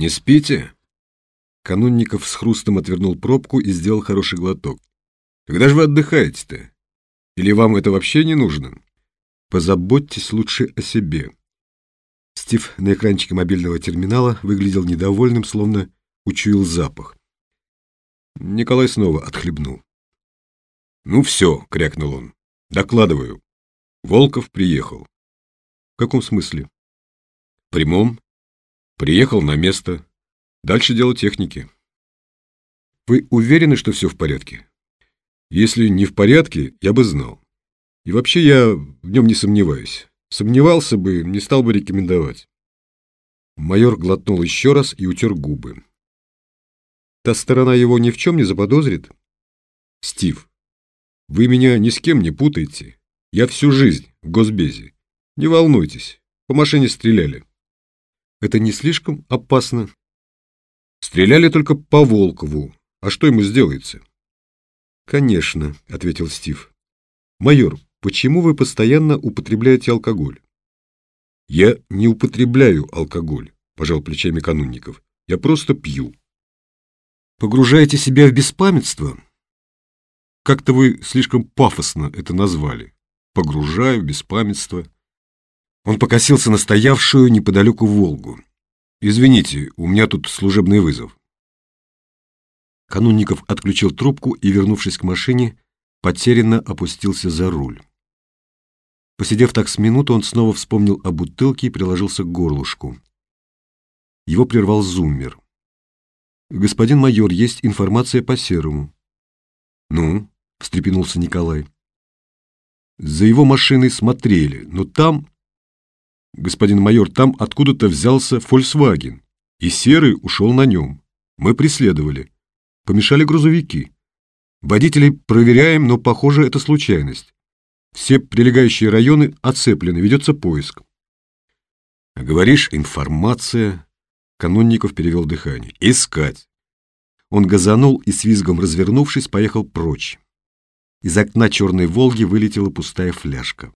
Не спите? Канунников с хрустом отвернул пробку и сделал хороший глоток. Когда же вы отдыхаете-то? Или вам это вообще не нужно? Позаботьтесь лучше о себе. Стив на экранчике мобильного терминала выглядел недовольным, словно учуял запах. Николай снова отхлебнул. «Ну все», — крякнул он, — «докладываю. Волков приехал». «В каком смысле?» «В прямом. Приехал на место. Дальше дело техники». «Вы уверены, что все в порядке?» «Если не в порядке, я бы знал. И вообще я в нем не сомневаюсь. Сомневался бы, не стал бы рекомендовать». Майор глотнул еще раз и утер губы. Та сторона его ни в чем не заподозрит? Стив, вы меня ни с кем не путаете. Я всю жизнь в госбезе. Не волнуйтесь, по машине стреляли. Это не слишком опасно? Стреляли только по Волкову. А что ему сделается? Конечно, ответил Стив. Майор, почему вы постоянно употребляете алкоголь? Я не употребляю алкоголь, пожал плечами канунников. Я просто пью. Погружаете себя в беспамятство? Как-то вы слишком пафосно это назвали. Погружаю в беспамятство. Он покосился на стоявшую неподалеку Волгу. Извините, у меня тут служебный вызов. Канунников отключил трубку и, вернувшись к машине, потерянно опустился за руль. Посидев так с минуту, он снова вспомнил о бутылке и приложился к горлышку. Его прервал зуммер. «Господин майор, есть информация по Серому». «Ну?» — встрепенулся Николай. «За его машиной смотрели, но там...» «Господин майор, там откуда-то взялся Фольксваген, и Серый ушел на нем. Мы преследовали. Помешали грузовики. Водителей проверяем, но, похоже, это случайность. Все прилегающие районы оцеплены, ведется поиск». «А говоришь, информация...» Канонников перевел дыхание. «Искать!» Он газанул и с визгом развернувшись, поехал прочь. Из окна черной «Волги» вылетела пустая фляжка.